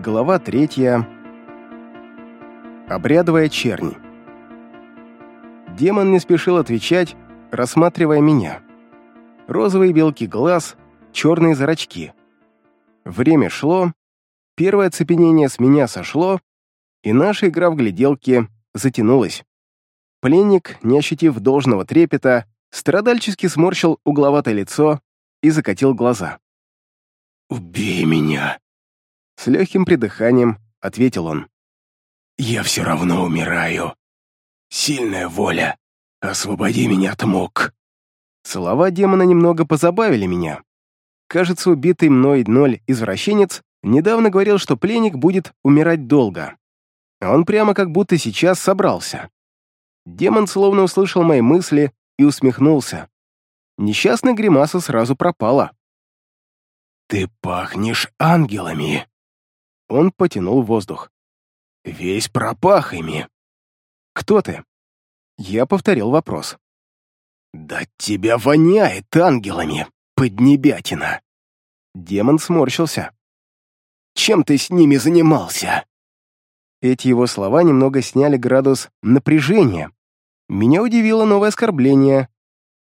Глава третья. Обрядовая чернь. Демон не спешил отвечать, рассматривая меня. Розовые белки глаз, черные зрачки. Время шло, первое цепенение с меня сошло, и наша игра в гляделки затянулась. Пленник, не ощутив должного трепета, страдальчески сморщил угловатое лицо и закатил глаза. «Убей меня!» С легким придыханием ответил он. «Я все равно умираю. Сильная воля. Освободи меня от мук». Слова демона немного позабавили меня. Кажется, убитый мной ноль извращенец недавно говорил, что пленник будет умирать долго. А он прямо как будто сейчас собрался. Демон словно услышал мои мысли и усмехнулся. Несчастная гримаса сразу пропала. «Ты пахнешь ангелами!» Он потянул воздух. «Весь пропах ими!» «Кто ты?» Я повторил вопрос. «Да тебя воняет ангелами, поднебятина!» Демон сморщился. «Чем ты с ними занимался?» Эти его слова немного сняли градус напряжения. Меня удивило новое оскорбление.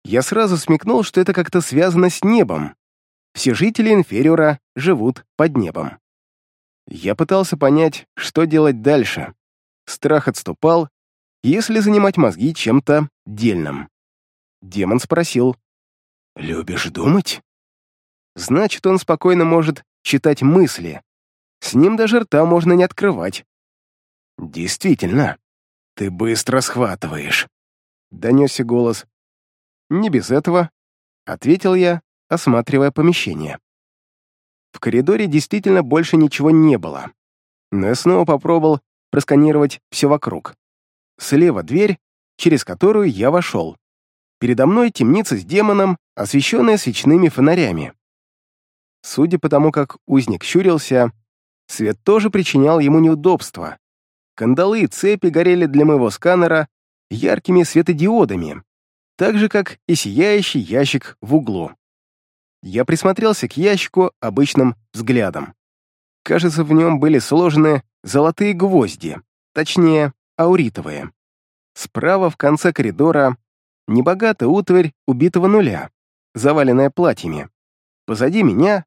Я сразу смекнул, что это как-то связано с небом. Все жители инфериора живут под небом. Я пытался понять, что делать дальше. Страх отступал, если занимать мозги чем-то дельным. Демон спросил. «Любишь думать?» Значит, он спокойно может читать мысли. С ним даже рта можно не открывать. «Действительно, ты быстро схватываешь», — донесся голос. «Не без этого», — ответил я, осматривая помещение. В коридоре действительно больше ничего не было. Но я снова попробовал просканировать все вокруг. Слева дверь, через которую я вошел. Передо мной темница с демоном, освещенная свечными фонарями. Судя по тому, как узник щурился, свет тоже причинял ему неудобства. Кандалы и цепи горели для моего сканера яркими светодиодами, так же, как и сияющий ящик в углу. Я присмотрелся к ящику обычным взглядом. Кажется, в нем были сложены золотые гвозди, точнее, ауритовые. Справа в конце коридора небогатая утварь убитого нуля, заваленная платьями. Позади меня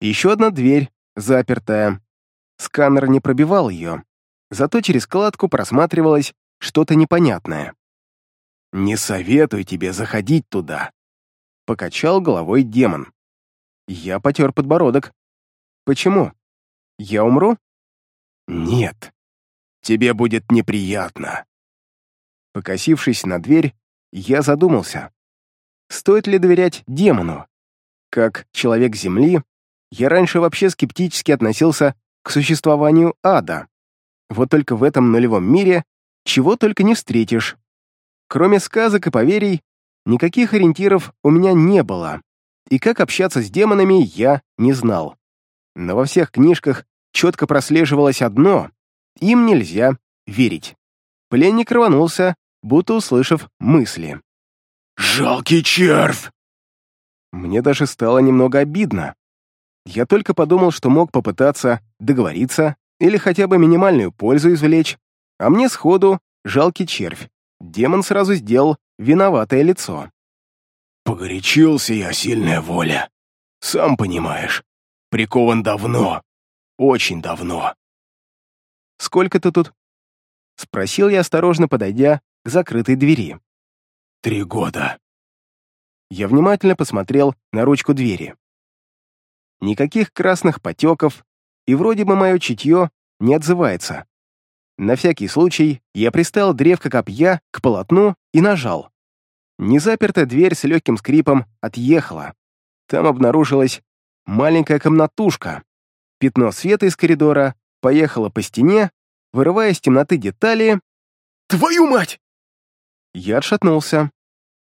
еще одна дверь, запертая. Сканер не пробивал ее, зато через кладку просматривалось что-то непонятное. «Не советую тебе заходить туда», — покачал головой демон. Я потер подбородок. «Почему? Я умру?» «Нет. Тебе будет неприятно». Покосившись на дверь, я задумался. Стоит ли доверять демону? Как человек Земли, я раньше вообще скептически относился к существованию ада. Вот только в этом нулевом мире чего только не встретишь. Кроме сказок и поверий, Никаких ориентиров у меня не было, и как общаться с демонами я не знал. Но во всех книжках четко прослеживалось одно — им нельзя верить. Пленник рванулся, будто услышав мысли. «Жалкий червь!» Мне даже стало немного обидно. Я только подумал, что мог попытаться договориться или хотя бы минимальную пользу извлечь, а мне сходу жалкий червь. Демон сразу сделал виноватое лицо. «Погорячился я, сильная воля. Сам понимаешь, прикован давно, очень давно». «Сколько ты тут?» — спросил я, осторожно подойдя к закрытой двери. «Три года». Я внимательно посмотрел на ручку двери. Никаких красных потеков, и вроде бы мое чутье не отзывается. На всякий случай я приставил древко копья к полотну и нажал. Незапертая дверь с легким скрипом отъехала. Там обнаружилась маленькая комнатушка. Пятно света из коридора поехало по стене, вырывая из темноты детали. «Твою мать!» Я отшатнулся.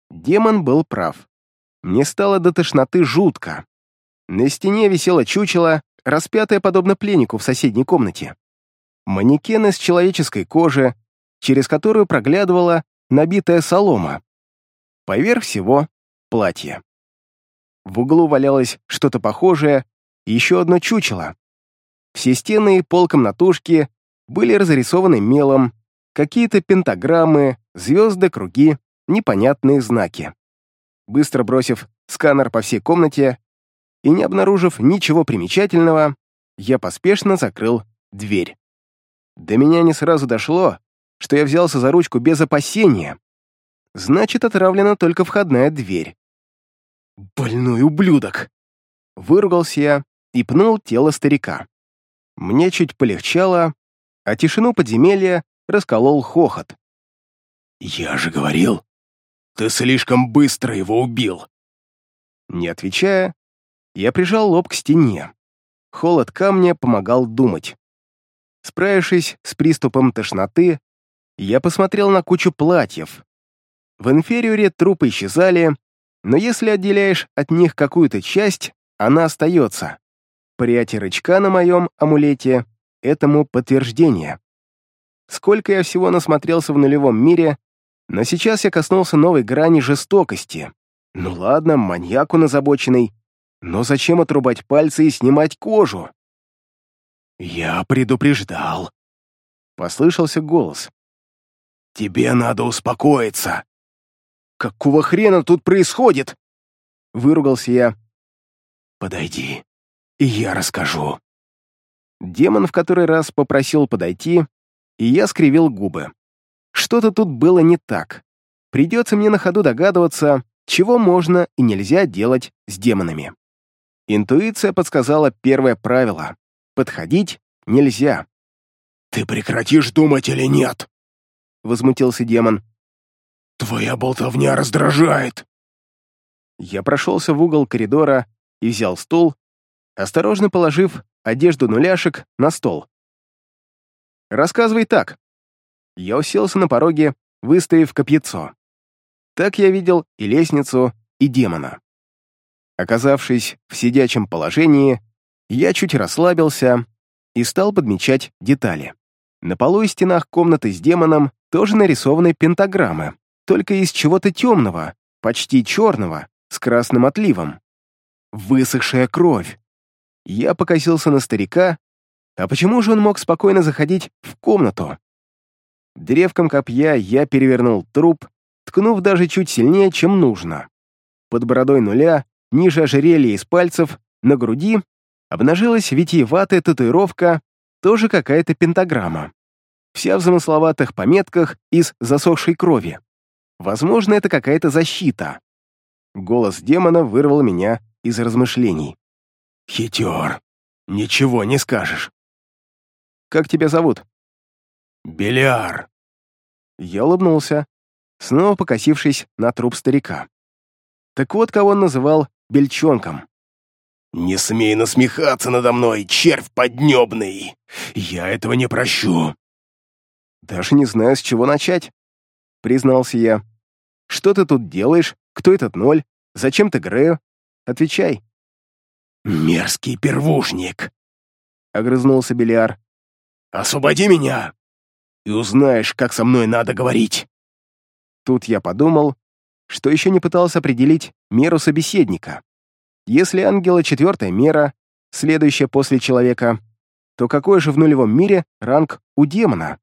Демон был прав. Мне стало до тошноты жутко. На стене висело чучело, распятое подобно пленнику в соседней комнате манекен из человеческой кожи, через которую проглядывала набитая солома. Поверх всего — платье. В углу валялось что-то похожее, и еще одно чучело. Все стены и пол комнатушки были разрисованы мелом, какие-то пентаграммы, звезды, круги, непонятные знаки. Быстро бросив сканер по всей комнате и не обнаружив ничего примечательного, я поспешно закрыл дверь. До меня не сразу дошло, что я взялся за ручку без опасения. Значит, отравлена только входная дверь. «Больной ублюдок!» Выругался я и пнул тело старика. Мне чуть полегчало, а тишину подземелья расколол хохот. «Я же говорил, ты слишком быстро его убил!» Не отвечая, я прижал лоб к стене. Холод камня помогал думать. Справившись с приступом тошноты, я посмотрел на кучу платьев. В инфериоре трупы исчезали, но если отделяешь от них какую-то часть, она остается. Прядь рычка на моем амулете — этому подтверждение. Сколько я всего насмотрелся в нулевом мире, но сейчас я коснулся новой грани жестокости. Ну ладно, маньяк он озабоченный, но зачем отрубать пальцы и снимать кожу? «Я предупреждал», — послышался голос. «Тебе надо успокоиться». «Какого хрена тут происходит?» — выругался я. «Подойди, и я расскажу». Демон в который раз попросил подойти, и я скривил губы. Что-то тут было не так. Придется мне на ходу догадываться, чего можно и нельзя делать с демонами. Интуиция подсказала первое правило — подходить нельзя. «Ты прекратишь думать или нет?» — возмутился демон. «Твоя болтовня раздражает!» Я прошелся в угол коридора и взял стул, осторожно положив одежду нуляшек на стол. «Рассказывай так». Я уселся на пороге, выставив копьецо. Так я видел и лестницу, и демона. Оказавшись в сидячем положении, я чуть расслабился и стал подмечать детали. На полу и стенах комнаты с демоном тоже нарисованы пентаграммы, только из чего-то темного, почти черного, с красным отливом. Высохшая кровь. Я покосился на старика, а почему же он мог спокойно заходить в комнату? Древком копья я перевернул труп, ткнув даже чуть сильнее, чем нужно. Под бородой нуля, ниже ожерелья из пальцев, на груди обнажилась витиеватая татуировка, тоже какая-то пентаграмма. Вся в замысловатых пометках из засохшей крови. Возможно, это какая-то защита. Голос демона вырвал меня из размышлений. «Хитер, ничего не скажешь». «Как тебя зовут?» «Беляр». Я улыбнулся, снова покосившись на труп старика. Так вот, кого он называл бельчонком. «Не смей насмехаться надо мной, червь поднебный! Я этого не прощу!» «Даже не знаю, с чего начать», — признался я. «Что ты тут делаешь? Кто этот ноль? Зачем ты Грею? Отвечай». «Мерзкий первушник!» — огрызнулся Белиар. «Освободи меня, и узнаешь, как со мной надо говорить». Тут я подумал, что еще не пытался определить меру собеседника. Если ангела четвертая мера, следующая после человека, то какой же в нулевом мире ранг у демона?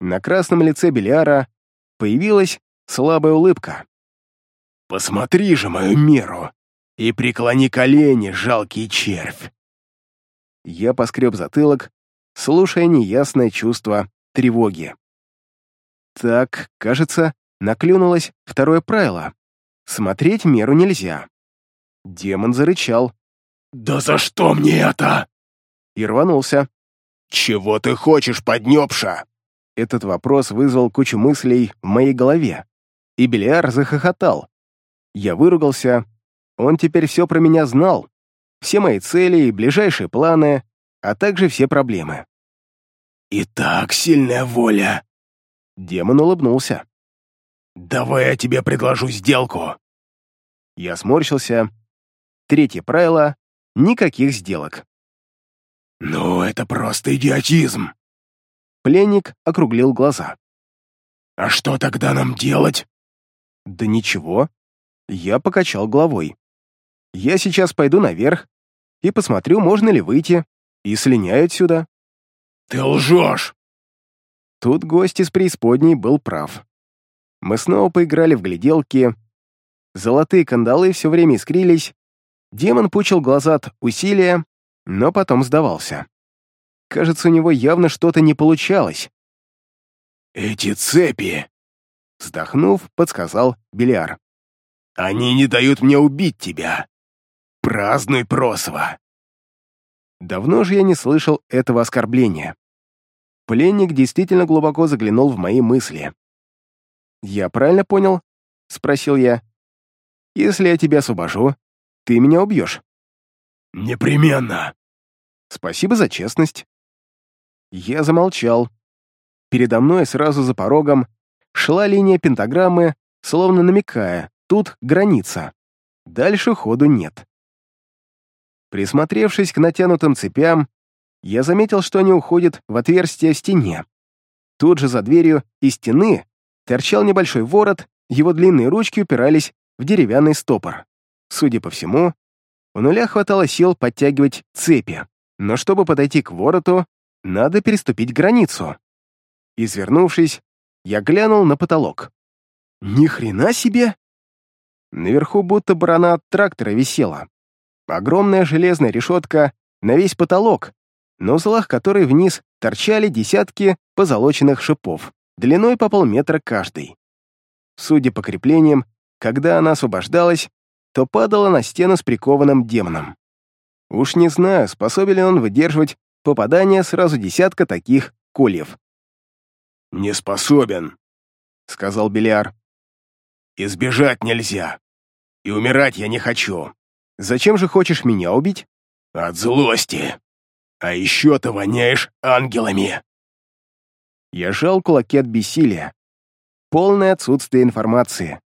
На красном лице Белиара появилась слабая улыбка. «Посмотри же мою меру и преклони колени, жалкий червь!» Я поскреб затылок, слушая неясное чувство тревоги. Так, кажется, наклюнулось второе правило. Смотреть меру нельзя. Демон зарычал. «Да за что мне это?» И рванулся. «Чего ты хочешь, поднёбша?» Этот вопрос вызвал кучу мыслей в моей голове. И Белиар захохотал. Я выругался. Он теперь все про меня знал. Все мои цели и ближайшие планы, а также все проблемы. «Итак, сильная воля!» Демон улыбнулся. «Давай я тебе предложу сделку!» Я сморщился, Третье правило — никаких сделок. «Ну, это просто идиотизм!» Пленник округлил глаза. «А что тогда нам делать?» «Да ничего». Я покачал головой. «Я сейчас пойду наверх и посмотрю, можно ли выйти. и слиняю отсюда. Ты лжешь! Тут гость из преисподней был прав. Мы снова поиграли в гляделки. Золотые кандалы все время искрились. Демон пучил глаза от усилия, но потом сдавался. Кажется, у него явно что-то не получалось. «Эти цепи!» Вздохнув, подсказал Беляр. «Они не дают мне убить тебя! Празднуй, Просова!» Давно же я не слышал этого оскорбления. Пленник действительно глубоко заглянул в мои мысли. «Я правильно понял?» — спросил я. «Если я тебя освобожу, ты меня убьешь». «Непременно!» «Спасибо за честность». Я замолчал. Передо мной сразу за порогом шла линия пентаграммы, словно намекая, тут граница. Дальше ходу нет. Присмотревшись к натянутым цепям, я заметил, что они уходят в отверстие в стене. Тут же за дверью из стены торчал небольшой ворот, его длинные ручки упирались в деревянный стопор. Судя по всему, у нуля хватало сил подтягивать цепи, но чтобы подойти к вороту, надо переступить границу. Извернувшись, я глянул на потолок. Ни хрена себе! Наверху будто барана от трактора висела. Огромная железная решетка на весь потолок, на узлах которой вниз торчали десятки позолоченных шипов, длиной по полметра каждый. Судя по креплениям, когда она освобождалась, то падала на стену с прикованным демоном. Уж не знаю, способен ли он выдерживать попадание сразу десятка таких кольев. «Не способен», — сказал Беляр. «Избежать нельзя. И умирать я не хочу. Зачем же хочешь меня убить?» «От злости. А еще ты воняешь ангелами». Я жал кулаки от бессилия. Полное отсутствие информации.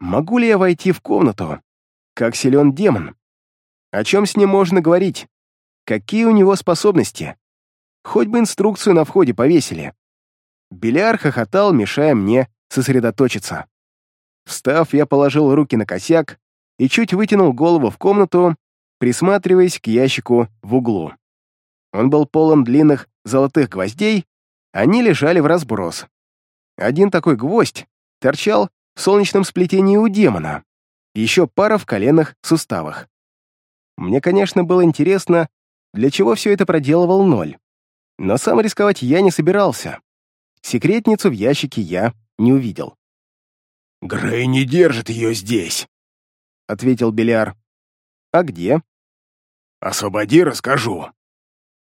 Могу ли я войти в комнату? Как силен демон? О чем с ним можно говорить? Какие у него способности? Хоть бы инструкцию на входе повесили. Беляр хохотал, мешая мне сосредоточиться. Встав, я положил руки на косяк и чуть вытянул голову в комнату, присматриваясь к ящику в углу. Он был полон длинных золотых гвоздей, они лежали в разброс. Один такой гвоздь торчал в солнечном сплетении у демона, еще пара в коленных суставах. Мне, конечно, было интересно, для чего все это проделывал ноль. Но сам рисковать я не собирался. Секретницу в ящике я не увидел. «Грей не держит ее здесь», — ответил Беляр. «А где?» «Освободи, расскажу».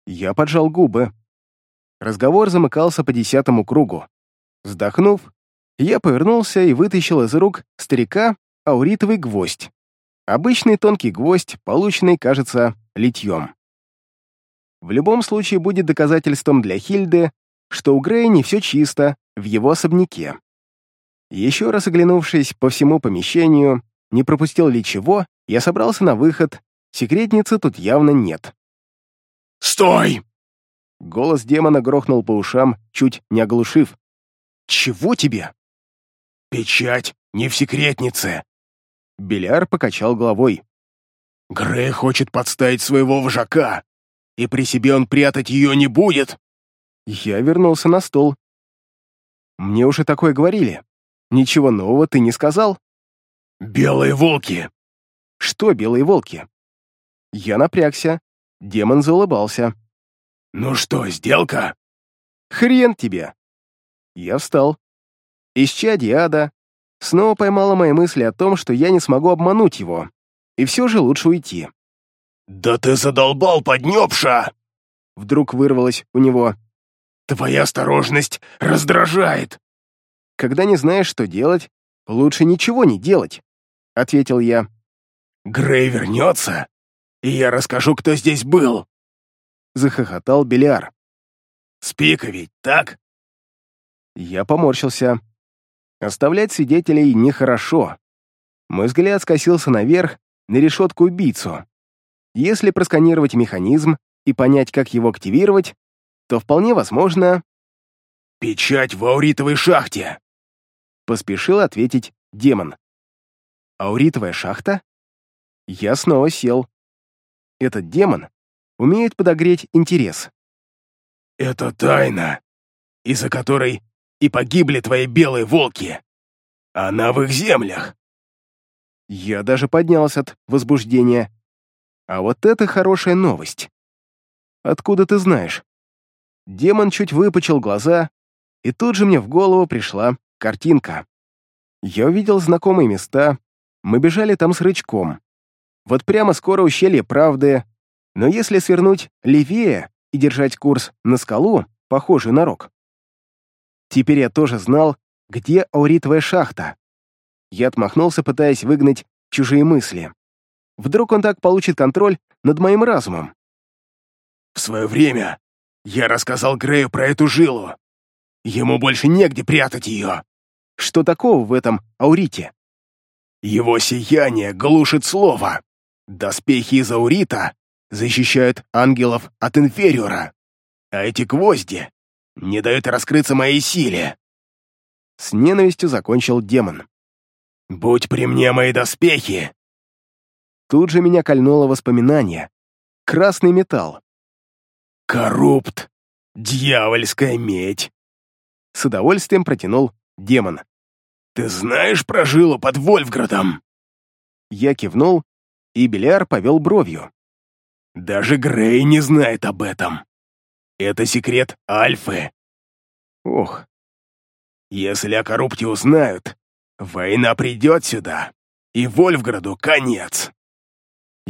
Я поджал губы. Разговор замыкался по десятому кругу. Вздохнув, я повернулся и вытащил из рук старика ауритовый гвоздь. Обычный тонкий гвоздь, полученный, кажется, литьем. В любом случае будет доказательством для Хильды, что у Грея не все чисто в его особняке. Еще раз оглянувшись по всему помещению, не пропустил ли чего, я собрался на выход, секретницы тут явно нет. «Стой!» Голос демона грохнул по ушам, чуть не оглушив. «Чего тебе?» «Печать не в секретнице!» Беляр покачал головой. «Грей хочет подставить своего вожака, и при себе он прятать ее не будет!» Я вернулся на стол. «Мне уже такое говорили. Ничего нового ты не сказал?» «Белые волки!» «Что белые волки?» Я напрягся. Демон заулыбался. «Ну что, сделка?» «Хрен тебе!» Я встал. Исчадье ада снова поймала мои мысли о том, что я не смогу обмануть его, и все же лучше уйти. «Да ты задолбал, поднёбша!» Вдруг вырвалось у него. «Твоя осторожность раздражает!» «Когда не знаешь, что делать, лучше ничего не делать», — ответил я. «Грей вернется, и я расскажу, кто здесь был!» Захохотал Беляр. «Спика ведь, так?» Я поморщился. Оставлять свидетелей нехорошо. Мой взгляд скосился наверх, на решетку убийцу. Если просканировать механизм и понять, как его активировать, то вполне возможно... «Печать в ауритовой шахте!» Поспешил ответить демон. «Ауритовая шахта?» Я снова сел. Этот демон умеют подогреть интерес. «Это тайна, из-за которой и погибли твои белые волки. Она в их землях». Я даже поднялся от возбуждения. А вот это хорошая новость. Откуда ты знаешь? Демон чуть выпучил глаза, и тут же мне в голову пришла картинка. Я увидел знакомые места, мы бежали там с рычком. Вот прямо скоро ущелье правды, но если свернуть левее и держать курс на скалу, похожую на рог. Теперь я тоже знал, где ауритовая шахта. Я отмахнулся, пытаясь выгнать чужие мысли. Вдруг он так получит контроль над моим разумом. В свое время я рассказал Грею про эту жилу. Ему больше негде прятать ее. Что такого в этом аурите? Его сияние глушит слово. Доспехи из аурита защищают ангелов от инфериора. А эти гвозди не дают раскрыться моей силе. С ненавистью закончил демон. «Будь при мне мои доспехи!» Тут же меня кольнуло воспоминание. Красный металл. «Коррупт! Дьявольская медь!» С удовольствием протянул демон. «Ты знаешь про жилу под Вольфградом?» Я кивнул, и Беляр повел бровью. «Даже Грей не знает об этом. Это секрет Альфы». «Ох». «Если о коррупте узнают, война придет сюда, и Вольфграду конец».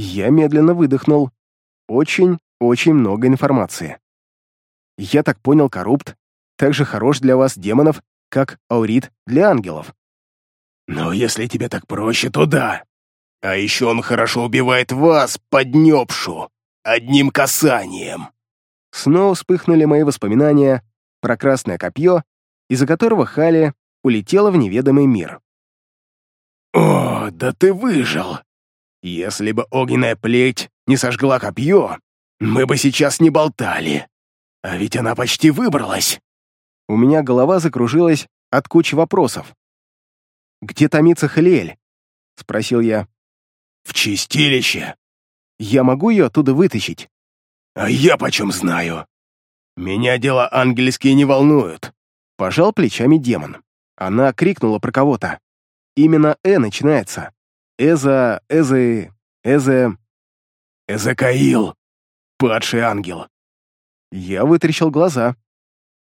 Я медленно выдохнул. Очень очень много информации. Я так понял, коррупт так же хорош для вас, демонов, как аурит для ангелов. Но если тебе так проще, то да. А еще он хорошо убивает вас, поднепшу, одним касанием. Снова вспыхнули мои воспоминания про красное копье, из-за которого Хали улетела в неведомый мир. «О, да ты выжил! Если бы огненная плеть не сожгла копье, мы бы сейчас не болтали. А ведь она почти выбралась. У меня голова закружилась от кучи вопросов. «Где томится Халиэль?» — спросил я. «В чистилище». «Я могу ее оттуда вытащить?» «А я почем знаю? Меня дела ангельские не волнуют». Пожал плечами демон. Она крикнула про кого-то. Именно «э» начинается. Эза, Эзы, Эзе... Эзекаил падший ангел!» Я вытрящил глаза.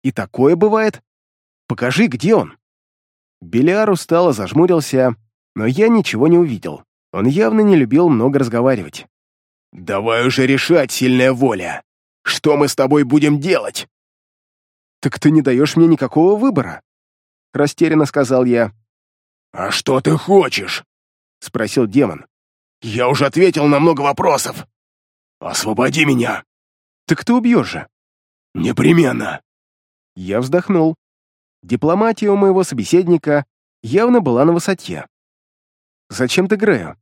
«И такое бывает? Покажи, где он!» Белиар устало зажмурился, но я ничего не увидел. Он явно не любил много разговаривать. «Давай уже решать, сильная воля! Что мы с тобой будем делать?» «Так ты не даешь мне никакого выбора», — растерянно сказал я. «А что ты хочешь?» — спросил демон. «Я уже ответил на много вопросов. «Освободи меня!» «Так ты убьешь же!» «Непременно!» Я вздохнул. Дипломатия у моего собеседника явно была на высоте. «Зачем ты Грею?»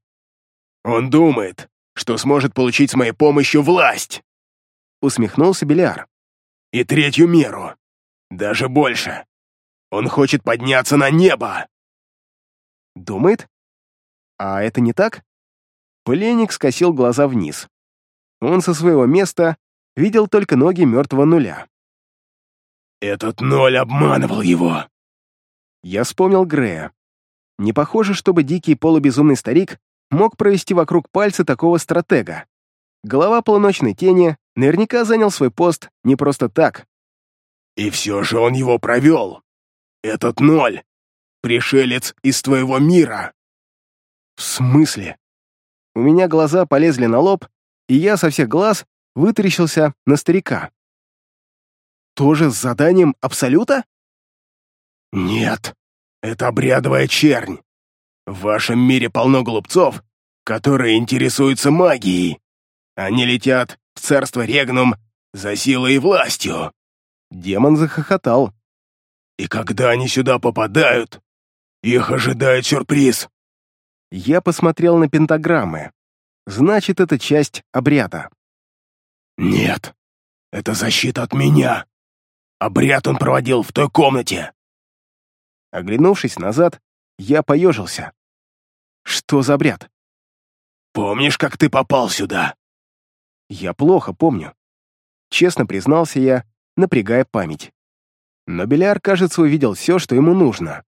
«Он думает, что сможет получить с моей помощью власть!» Усмехнулся Беляр. «И третью меру. Даже больше. Он хочет подняться на небо!» «Думает? А это не так?» Пленник скосил глаза вниз. Он со своего места видел только ноги мертвого нуля. «Этот ноль обманывал его!» Я вспомнил Грея. Не похоже, чтобы дикий полубезумный старик мог провести вокруг пальца такого стратега. Голова полуночной тени наверняка занял свой пост не просто так. «И все же он его провел! Этот ноль! Пришелец из твоего мира!» «В смысле?» У меня глаза полезли на лоб, и я со всех глаз вытаращился на старика. «Тоже с заданием Абсолюта?» «Нет, это обрядовая чернь. В вашем мире полно глупцов, которые интересуются магией. Они летят в царство Регнум за силой и властью». Демон захохотал. «И когда они сюда попадают, их ожидает сюрприз». Я посмотрел на пентаграммы. Значит, это часть обряда. Нет, это защита от меня. Обряд он проводил в той комнате. Оглянувшись назад, я поежился. Что за обряд? Помнишь, как ты попал сюда? Я плохо помню. Честно признался я, напрягая память. Но Беляр, кажется, увидел все, что ему нужно.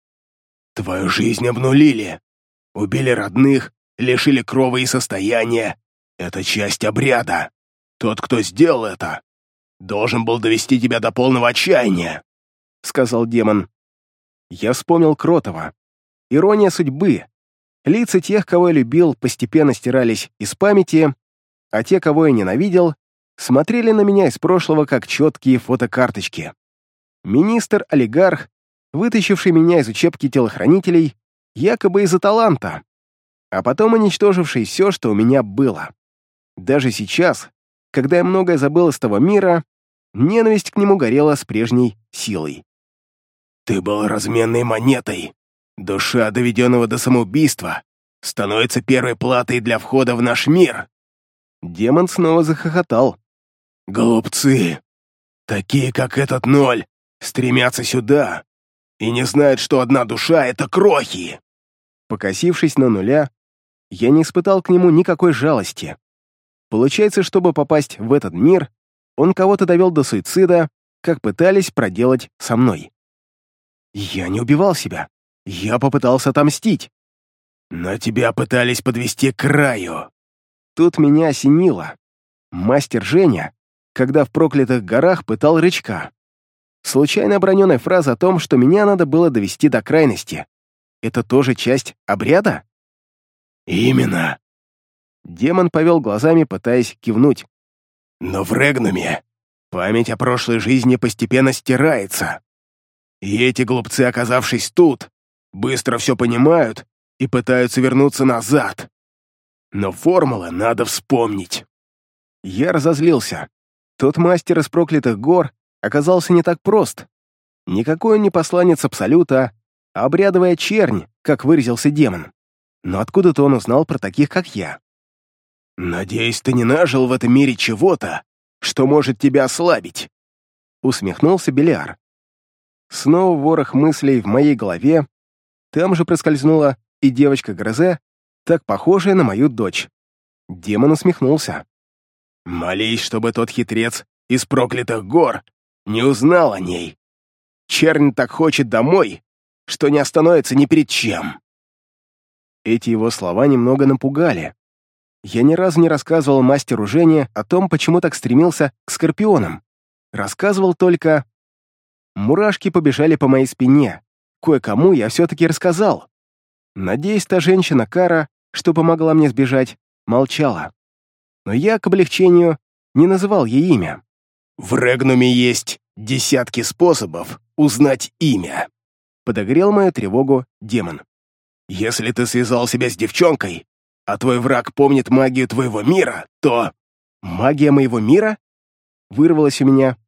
«Твою жизнь обнулили. Убили родных, лишили крова и состояния. Это часть обряда. Тот, кто сделал это, должен был довести тебя до полного отчаяния», — сказал демон. Я вспомнил Кротова. Ирония судьбы. Лица тех, кого я любил, постепенно стирались из памяти, а те, кого я ненавидел, смотрели на меня из прошлого как четкие фотокарточки. Министр-олигарх, вытащивший меня из учебки телохранителей, якобы из-за таланта, а потом уничтоживший все, что у меня было. Даже сейчас, когда я многое забыл из того мира, ненависть к нему горела с прежней силой. «Ты был разменной монетой. Душа, доведенного до самоубийства, становится первой платой для входа в наш мир». Демон снова захохотал. «Голубцы! Такие, как этот ноль, стремятся сюда и не знают, что одна душа — это крохи!» Покосившись на нуля, я не испытал к нему никакой жалости. Получается, чтобы попасть в этот мир, он кого-то довел до суицида, как пытались проделать со мной. Я не убивал себя. Я попытался отомстить. Но тебя пытались подвести к краю. Тут меня осенило. Мастер Женя, когда в проклятых горах пытал рычка. Случайно оброненная фраза о том, что меня надо было довести до крайности. Это тоже часть обряда? Именно. Демон повел глазами, пытаясь кивнуть. Но в Регнуме память о прошлой жизни постепенно стирается. И эти глупцы, оказавшись тут, быстро все понимают и пытаются вернуться назад. Но формулы надо вспомнить. Я разозлился. Тот мастер из проклятых гор оказался не так прост. Никакой он не посланец Абсолюта, обрядовая чернь, как выразился демон. Но откуда-то он узнал про таких, как я. «Надеюсь, ты не нажил в этом мире чего-то, что может тебя ослабить», — усмехнулся Белиар. Снова ворох мыслей в моей голове. Там же проскользнула и девочка Грозе, так похожая на мою дочь. Демон усмехнулся. «Молись, чтобы тот хитрец из проклятых гор не узнал о ней. Чернь так хочет домой, что не остановится ни перед чем». Эти его слова немного напугали. Я ни разу не рассказывал мастеру Жене о том, почему так стремился к скорпионам. Рассказывал только... Мурашки побежали по моей спине. Кое-кому я все-таки рассказал. Надеюсь, та женщина Кара, что помогла мне сбежать, молчала. Но я, к облегчению, не называл ей имя. «В Регнуме есть десятки способов узнать имя», подогрел мою тревогу демон. «Если ты связал себя с девчонкой, а твой враг помнит магию твоего мира, то...» «Магия моего мира?» Вырвалась у меня.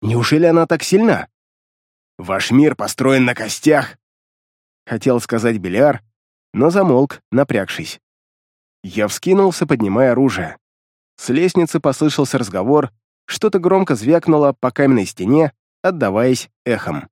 «Неужели она так сильна?» «Ваш мир построен на костях», — хотел сказать Беляр, но замолк, напрягшись. Я вскинулся, поднимая оружие. С лестницы послышался разговор, что-то громко звякнуло по каменной стене, отдаваясь эхом.